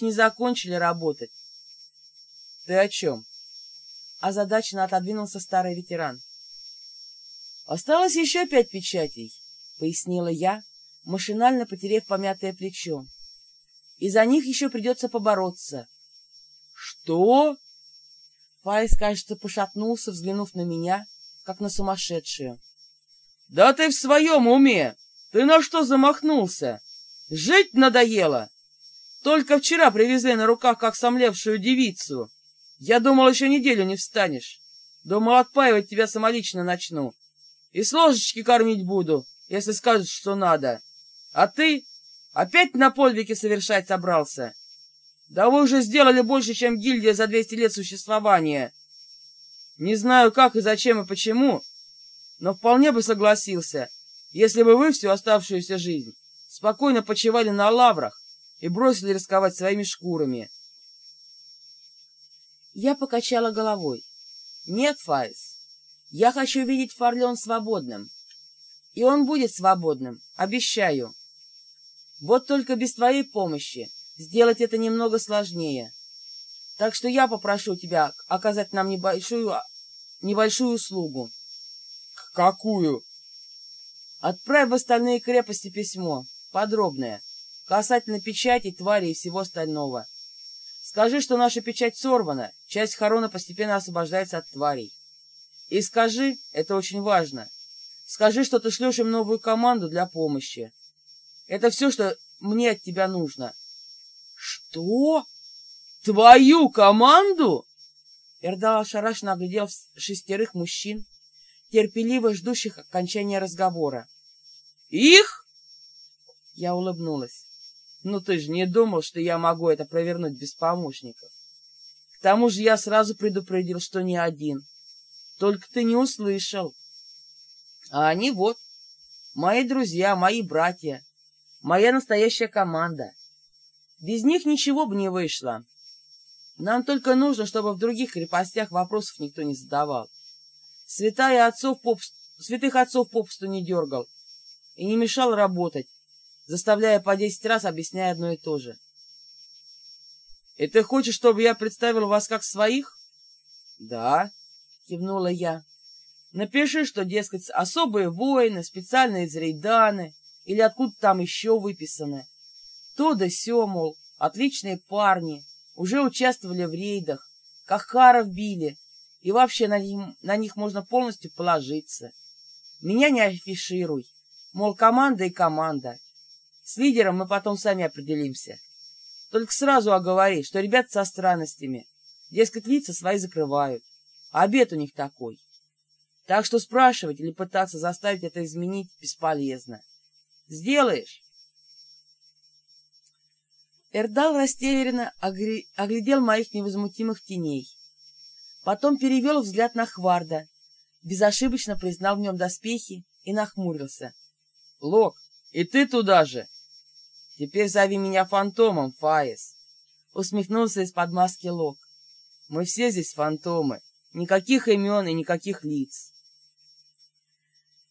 не закончили работать. — Ты о чем? Озадаченно отодвинулся старый ветеран. — Осталось еще пять печатей, — пояснила я, машинально потеряв помятое плечо. — И за них еще придется побороться. — Что? Файс, кажется, пошатнулся, взглянув на меня, как на сумасшедшую. — Да ты в своем уме! Ты на что замахнулся? Жить надоело! Только вчера привезли на руках как сомлевшую девицу. Я думал, еще неделю не встанешь. Думал, отпаивать тебя самолично начну. И с ложечки кормить буду, если скажут, что надо. А ты опять на подвиги совершать собрался? Да вы уже сделали больше, чем гильдия за 200 лет существования. Не знаю, как и зачем и почему, но вполне бы согласился, если бы вы всю оставшуюся жизнь спокойно почивали на лаврах и бросили рисковать своими шкурами. Я покачала головой. Нет, Файс, я хочу видеть Фарлен свободным. И он будет свободным, обещаю. Вот только без твоей помощи сделать это немного сложнее. Так что я попрошу тебя оказать нам небольшую, небольшую услугу. — Какую? — Отправь в остальные крепости письмо, подробное, касательно печати, твари и всего остального. Скажи, что наша печать сорвана, часть хорона постепенно освобождается от тварей. И скажи, это очень важно, скажи, что ты шлешь им новую команду для помощи. Это все, что мне от тебя нужно. Что? Твою команду? Эрдал ошарашенно оглядел шестерых мужчин, терпеливо ждущих окончания разговора. «Их?» Я улыбнулась. Ну ты же не думал, что я могу это провернуть без помощников. К тому же я сразу предупредил, что не один. Только ты не услышал. А они вот, мои друзья, мои братья, моя настоящая команда. Без них ничего бы не вышло. Нам только нужно, чтобы в других крепостях вопросов никто не задавал. Святая отцов попусту, святых отцов попусту не дергал и не мешал работать заставляя по десять раз объясняя одно и то же. — И ты хочешь, чтобы я представил вас как своих? — Да, — кивнула я. — Напиши, что, дескать, особые воины, специальные из Рейданы или откуда там еще выписаны. То да сё, мол, отличные парни, уже участвовали в рейдах, Кахаров били, и вообще на них, на них можно полностью положиться. Меня не афишируй, мол, команда и команда. С лидером мы потом сами определимся. Только сразу оговори, что ребят со странностями. Дескать, лица свои закрывают. А обед у них такой. Так что спрашивать или пытаться заставить это изменить бесполезно. Сделаешь? Эрдал растерянно оглядел моих невозмутимых теней. Потом перевел взгляд на Хварда, безошибочно признал в нем доспехи и нахмурился. — Лок, и ты туда же? Теперь зови меня фантомом, Фаис. Усмехнулся из-под маски Лок. Мы все здесь фантомы. Никаких имен и никаких лиц.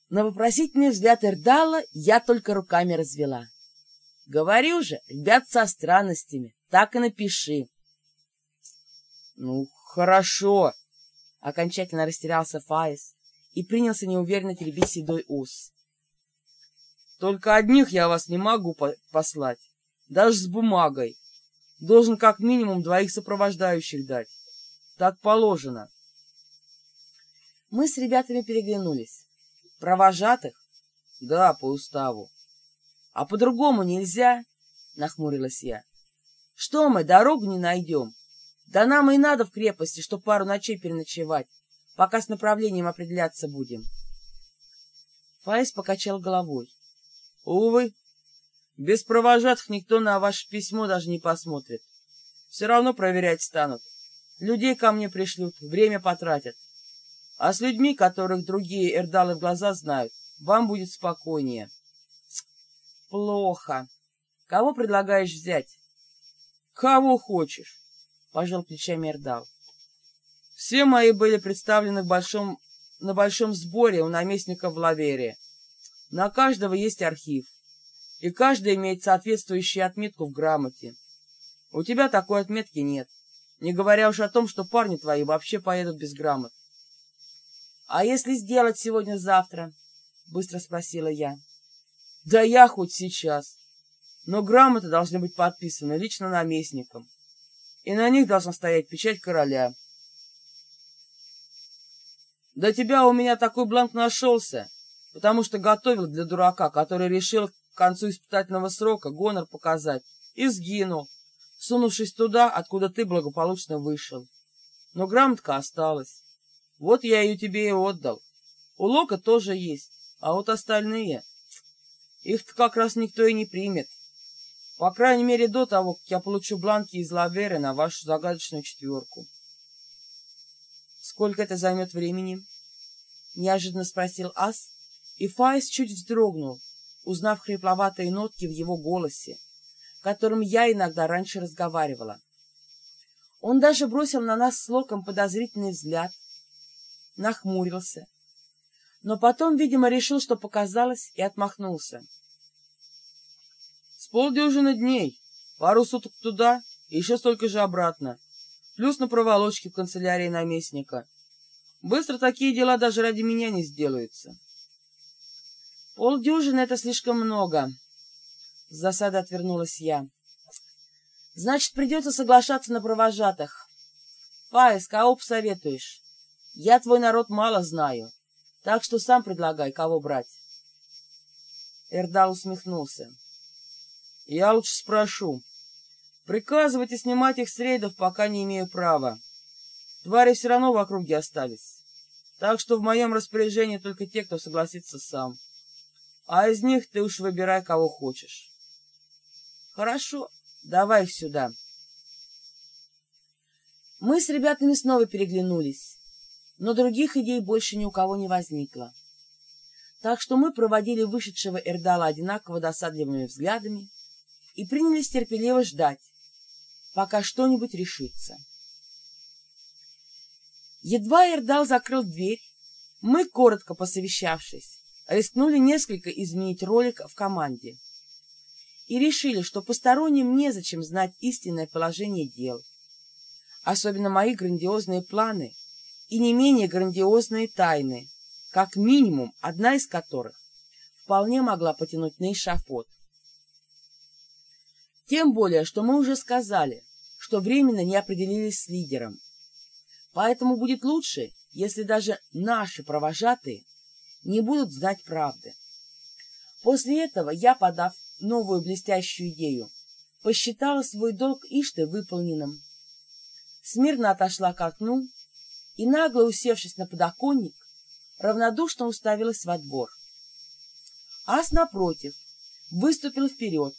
На вопросительный взгляд Эрдала я только руками развела. Говорю же, ребят со странностями, так и напиши. Ну, хорошо. Окончательно растерялся Фаис и принялся неуверенно теребить седой ус. Только одних я вас не могу по послать, даже с бумагой. Должен как минимум двоих сопровождающих дать. Так положено. Мы с ребятами переглянулись. Провожатых? Да, по уставу. А по-другому нельзя, нахмурилась я. Что мы, дорогу не найдем? Да нам и надо в крепости, что пару ночей переночевать, пока с направлением определяться будем. Фаис покачал головой. Увы, без провожатых никто на ваше письмо даже не посмотрит. Все равно проверять станут. Людей ко мне пришлют, время потратят. А с людьми, которых другие эрдалы в глаза знают, вам будет спокойнее. Плохо. Кого предлагаешь взять? Кого хочешь, пожал плечами эрдал. Все мои были представлены в большом, на большом сборе у наместника в Лавере. На каждого есть архив, и каждый имеет соответствующую отметку в грамоте. У тебя такой отметки нет, не говоря уж о том, что парни твои вообще поедут без грамот. — А если сделать сегодня-завтра? — быстро спросила я. — Да я хоть сейчас. Но грамоты должны быть подписаны лично наместником, и на них должна стоять печать короля. До тебя у меня такой бланк нашелся, потому что готовил для дурака, который решил к концу испытательного срока гонор показать, и сгинул, сунувшись туда, откуда ты благополучно вышел. Но грамотка осталась. Вот я ее тебе и отдал. У Лока тоже есть, а вот остальные... Их-то как раз никто и не примет. По крайней мере, до того, как я получу бланки из Лаверы на вашу загадочную четверку. Сколько это займет времени? Неожиданно спросил Ас, и Фаис чуть вздрогнул, узнав хрипловатые нотки в его голосе, которым я иногда раньше разговаривала. Он даже бросил на нас с Локом подозрительный взгляд, нахмурился, но потом, видимо, решил, что показалось, и отмахнулся. С полдюжины дней, пару суток туда и еще столько же обратно, плюс на проволочке в канцелярии наместника. Быстро такие дела даже ради меня не сделаются. Полдюжины — это слишком много. С засады отвернулась я. Значит, придется соглашаться на провожатых. Фаис, кого посоветуешь? Я твой народ мало знаю, так что сам предлагай, кого брать. Эрдал усмехнулся. Я лучше спрошу. Приказывать и снимать их с рейдов пока не имею права. Твари все равно в округе остались. Так что в моем распоряжении только те, кто согласится сам. А из них ты уж выбирай, кого хочешь. Хорошо, давай их сюда. Мы с ребятами снова переглянулись, но других идей больше ни у кого не возникло. Так что мы проводили вышедшего Эрдала одинаково досадливыми взглядами, и принялись терпеливо ждать, пока что-нибудь решится. Едва Эрдал закрыл дверь, мы, коротко посовещавшись, рискнули несколько изменить ролик в команде и решили, что посторонним незачем знать истинное положение дел, особенно мои грандиозные планы и не менее грандиозные тайны, как минимум одна из которых вполне могла потянуть на эшафот. Тем более, что мы уже сказали, что временно не определились с лидером. Поэтому будет лучше, если даже наши провожатые не будут знать правды. После этого я, подав новую блестящую идею, посчитала свой долг Ишты выполненным. Смирно отошла к окну и, нагло усевшись на подоконник, равнодушно уставилась во двор. Ас, напротив, выступил вперед,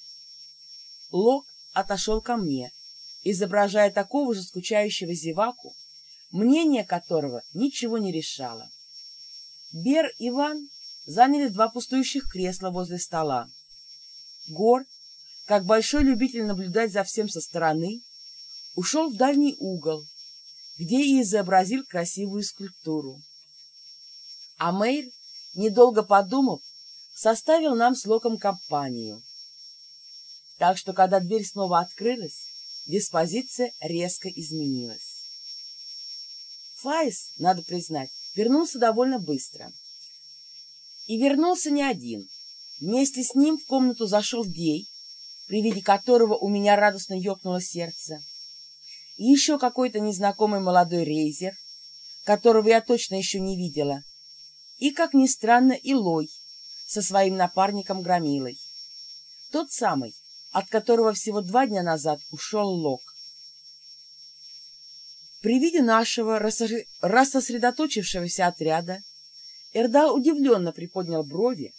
Лок отошел ко мне, изображая такого же скучающего зеваку, мнение которого ничего не решало. Бер и Иван заняли два пустующих кресла возле стола. Гор, как большой любитель наблюдать за всем со стороны, ушел в дальний угол, где и изобразил красивую скульптуру. А Мэйр, недолго подумав, составил нам с Локом компанию — так что, когда дверь снова открылась, диспозиция резко изменилась. Файс, надо признать, вернулся довольно быстро. И вернулся не один. Вместе с ним в комнату зашел Гей, при виде которого у меня радостно ёкнуло сердце. И еще какой-то незнакомый молодой рейзер, которого я точно еще не видела. И, как ни странно, Илой со своим напарником Громилой. Тот самый, от которого всего два дня назад ушел Лок. При виде нашего рассосредоточившегося отряда Эрдал удивленно приподнял брови,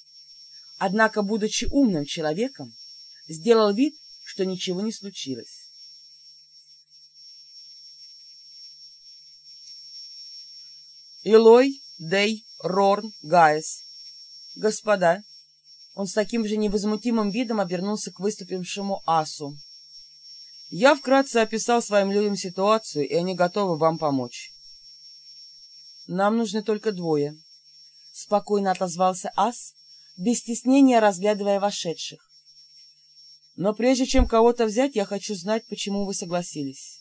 однако, будучи умным человеком, сделал вид, что ничего не случилось. Илой, Дей, Рорн, Гайс. Господа, он с таким же невозмутимым видом обернулся к выступившему асу. «Я вкратце описал своим людям ситуацию, и они готовы вам помочь». «Нам нужны только двое», — спокойно отозвался ас, без стеснения разглядывая вошедших. Но прежде чем кого-то взять, я хочу знать, почему вы согласились.